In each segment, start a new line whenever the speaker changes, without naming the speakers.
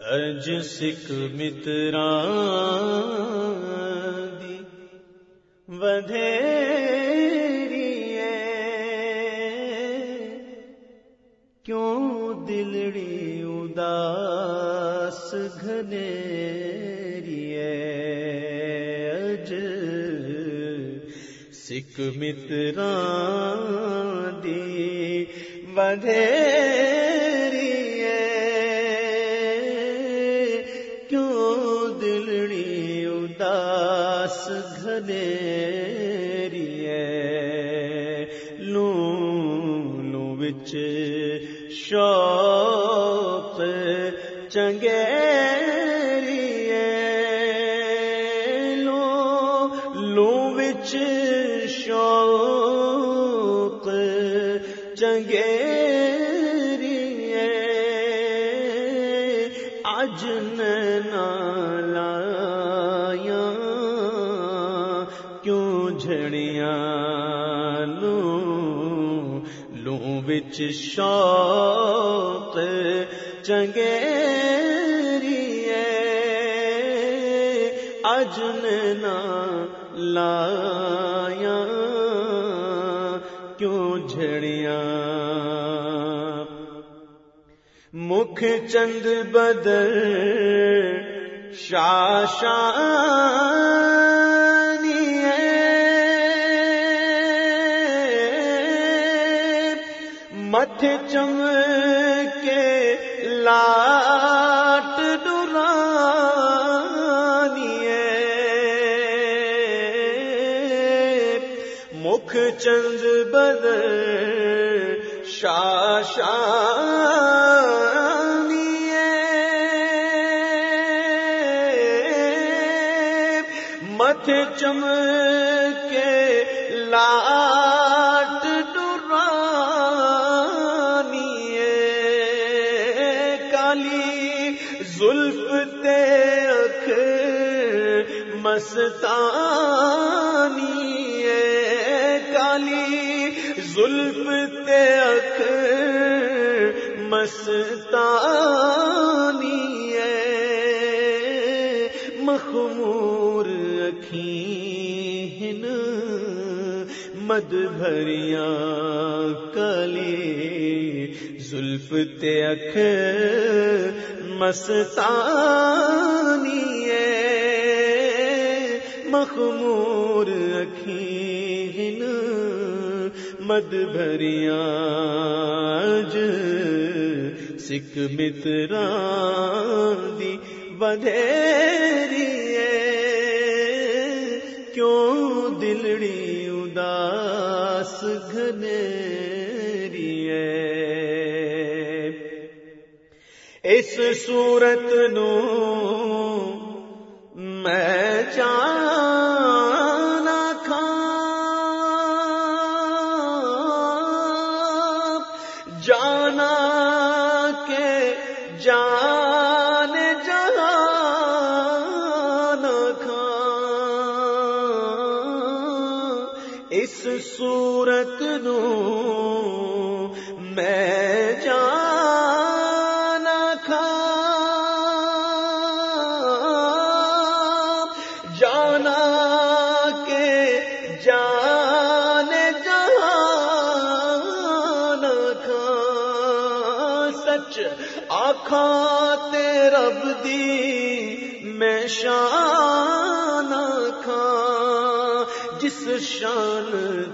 اج سکھ مترا ودھیری کیوں دلڑی اداس گھنے سکھ مترا دی ودھیری شوق چنگے لو لو بچ شوق چنگے اج نالایا شوق چنگے اجن نا لایا کیوں جھڑیاں؟ مکھ چند بدر شاشا مت چم کے لاٹ ڈرانی مکھ چند بد شاشانی مت چم کے لاٹ مستانی کالی زلف تک مستانی مخمور اکھین مد بھریاں کلی زلف تک مستانی مخمور اکھین مد بھریاں سکھ مترا دی بدھیری اداس گھنیری اس صورت نو میں جانا کھا جانا کے جان اس صورت نو میں جانا کھا آخان رب دی میں شان کھان جس شان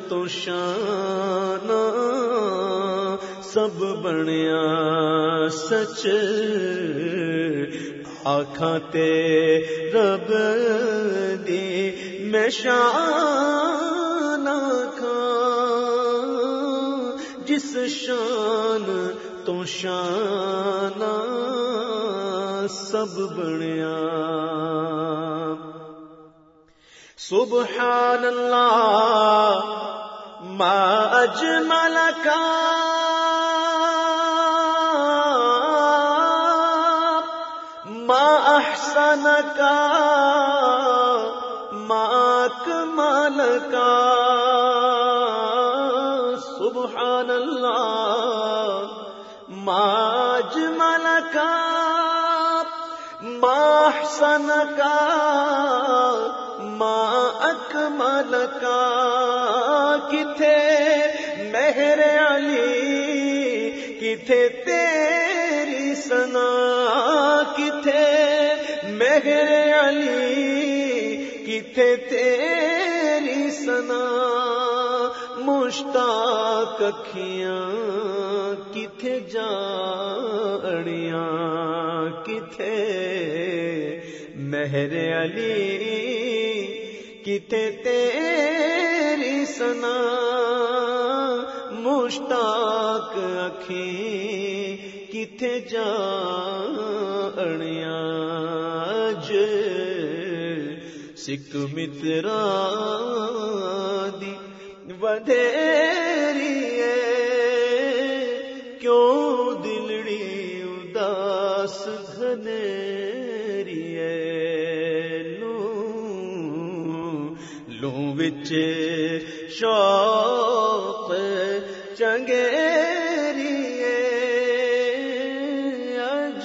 تو شان سب بنیا سچ آخان رب دی میں شان جس شان تو شان سب بنیا سبحان اللہ، ما اجمل کا ما احسن کا ما اکمل کا سبحان اللہ ماج ملکا ماحسن کا ماں اکمل کا کتھے؟ مہر علی، کتھے تیری سنا کتھے؟ مہر علی، کتھے تیری سنا مشتاق اکھیاں کتھے جا اڑیاں کتھے؟ مہر علی کتھے تیری سنا، مشتاق اکھی کتھے جا سکھ مترا دی ودھیری کیوں دلڑی اداس گھنیری دلوں وچ شوق چنگیری اج